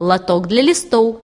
лоток для листов,